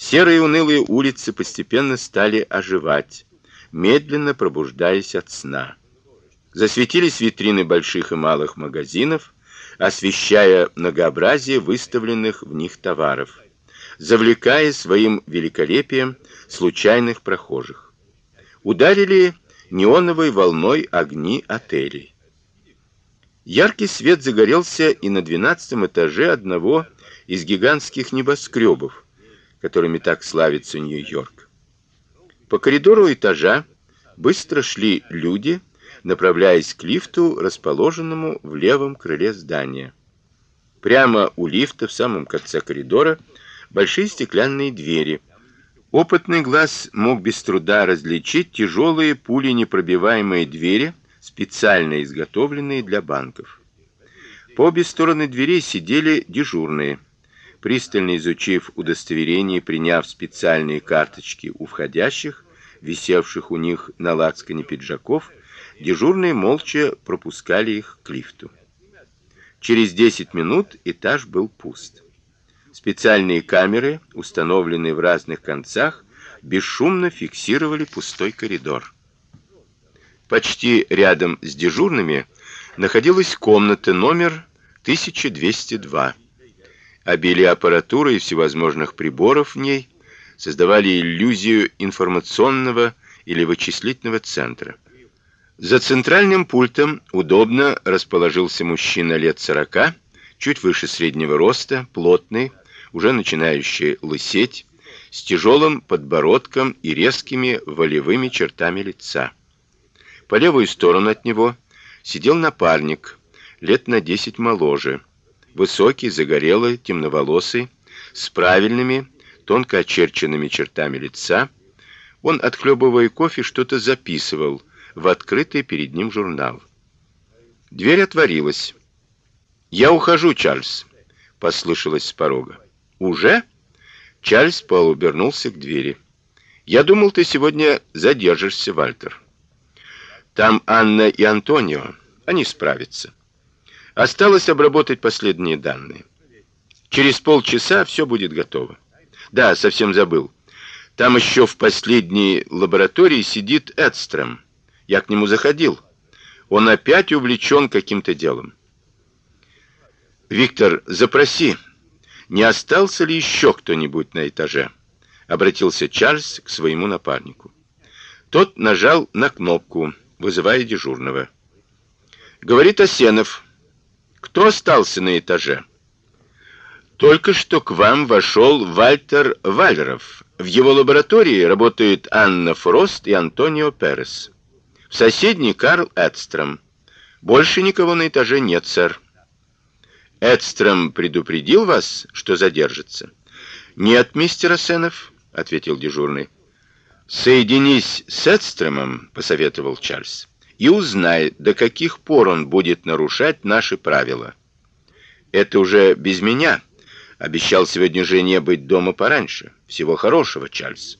Серые унылые улицы постепенно стали оживать, медленно пробуждаясь от сна. Засветились витрины больших и малых магазинов, освещая многообразие выставленных в них товаров, завлекая своим великолепием случайных прохожих. Ударили неоновой волной огни отелей. Яркий свет загорелся и на двенадцатом этаже одного из гигантских небоскребов, которыми так славится Нью-Йорк. По коридору этажа быстро шли люди, направляясь к лифту, расположенному в левом крыле здания. Прямо у лифта в самом конце коридора большие стеклянные двери. Опытный глаз мог без труда различить тяжелые пуленепробиваемые двери, специально изготовленные для банков. По обе стороны дверей сидели дежурные. Пристально изучив удостоверение приняв специальные карточки у входящих, висевших у них на лацкане пиджаков, дежурные молча пропускали их к лифту. Через 10 минут этаж был пуст. Специальные камеры, установленные в разных концах, бесшумно фиксировали пустой коридор. Почти рядом с дежурными находилась комната номер 1202. Обилие аппаратуры и всевозможных приборов в ней создавали иллюзию информационного или вычислительного центра. За центральным пультом удобно расположился мужчина лет сорока, чуть выше среднего роста, плотный, уже начинающий лысеть, с тяжелым подбородком и резкими волевыми чертами лица. По левую сторону от него сидел напарник, лет на десять моложе, высокий, загорелый, темноволосый, с правильными, тонко очерченными чертами лица. Он, отхлебывая кофе, что-то записывал в открытый перед ним журнал. Дверь отворилась. "Я ухожу, Чарльз", послышалось с порога. "Уже?" Чарльз полуобернулся к двери. "Я думал, ты сегодня задержишься, Вальтер". Там Анна и Антонио, они справятся. Осталось обработать последние данные. Через полчаса все будет готово. Да, совсем забыл. Там еще в последней лаборатории сидит Эдстрем. Я к нему заходил. Он опять увлечен каким-то делом. Виктор, запроси, не остался ли еще кто-нибудь на этаже? обратился Чарльз к своему напарнику. Тот нажал на кнопку вызывая дежурного. Говорит Осенов. Кто остался на этаже? Только что к вам вошел Вальтер Валеров. В его лаборатории работают Анна Фрост и Антонио Перес. В соседней Карл Эдстром. Больше никого на этаже нет, сэр. Эдстром предупредил вас, что задержится? Нет, мистер Осенов, ответил дежурный. Соединись с Эдстромом, посоветовал Чарльз, и узнай, до каких пор он будет нарушать наши правила. Это уже без меня. Обещал сегодня жене быть дома пораньше. Всего хорошего, Чарльз.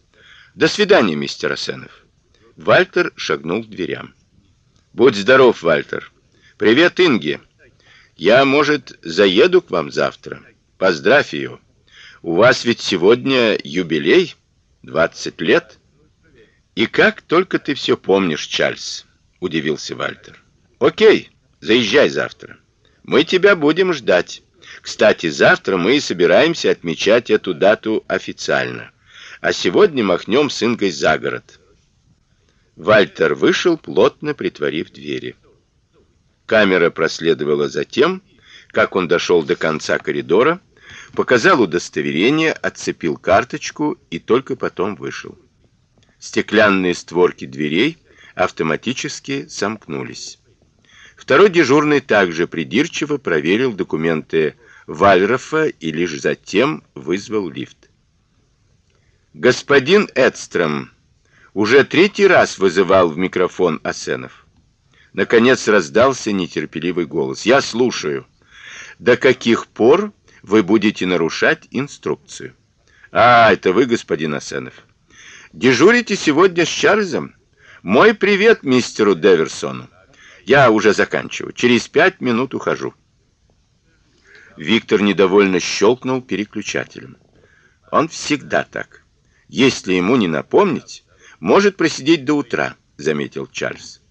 До свидания, мистер Асенов. Вальтер шагнул к дверям. Будь здоров, Вальтер. Привет, Инге. Я, может, заеду к вам завтра. Поздравь ее. У вас ведь сегодня юбилей, двадцать лет. И как только ты все помнишь, Чарльз, удивился Вальтер. О'кей, заезжай завтра. Мы тебя будем ждать. Кстати, завтра мы собираемся отмечать эту дату официально. А сегодня махнем с Ингой за город. Вальтер вышел, плотно притворив двери. Камера проследовала за тем, как он дошел до конца коридора, показал удостоверение, отцепил карточку и только потом вышел. Стеклянные створки дверей автоматически сомкнулись. Второй дежурный также придирчиво проверил документы Вальрофа и лишь затем вызвал лифт. Господин Эдстром уже третий раз вызывал в микрофон Асенов. Наконец раздался нетерпеливый голос. Я слушаю. До каких пор вы будете нарушать инструкцию? А, это вы, господин Асенов. Дежурите сегодня с Чарльзом? Мой привет мистеру Деверсону. Я уже заканчиваю. Через пять минут ухожу. Виктор недовольно щелкнул переключателем. Он всегда так. Если ему не напомнить, может просидеть до утра, заметил Чарльз.